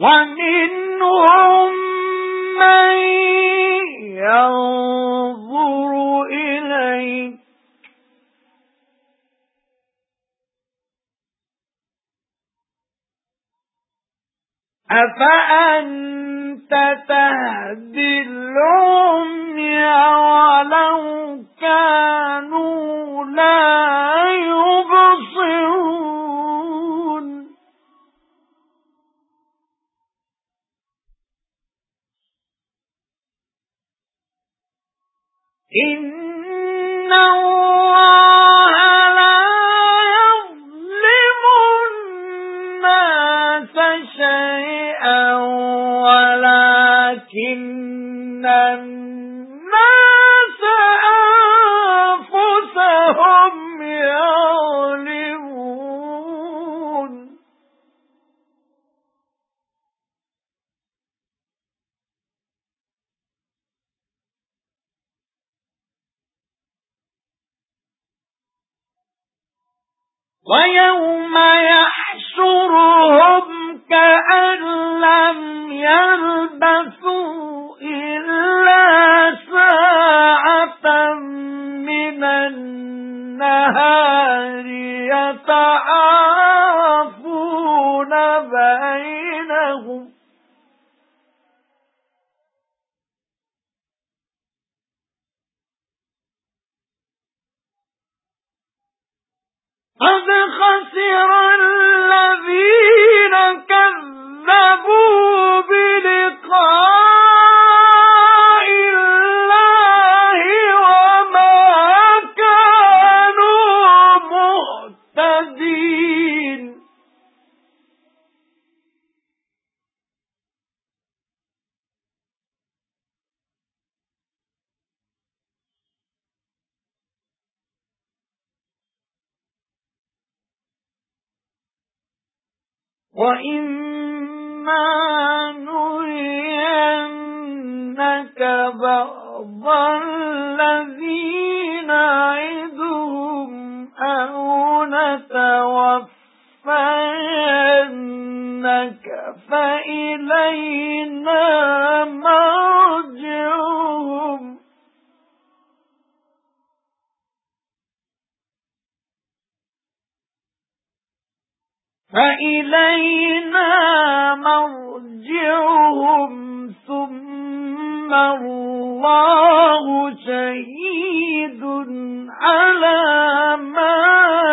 وَمِنْهُمْ مَنْ يَنظُرُ إِلَيْكَ. أَفَأَنْتَ تَهْدِي الْعُمْيَ وَلَوْ كَانُوا لَا إِنَّ اللَّهَ لَا يَظْلِمُ النَّاسَ شَيْئًا وَيَوْمَ يَحْشُرُهُمْ كَأَن لَّمْ يَلْبَثُوا إِلَّا سَاعَةً مِنَ النَّهَارِ يَتَعَارَفُونَ قَدْ خَسِرَ وَإِمَّا نُرِيَنَّكَ بَعْضَ الَّذِي نَعِدُهُمْ أَوْ نَتَوَفَّيَنَّكَ فَإِلَيْنَا فَإِلَيْنَا مَرْجِعُهُمْ ثُمَّ اللَّهُ شَهِيدٌ عَلَى مَا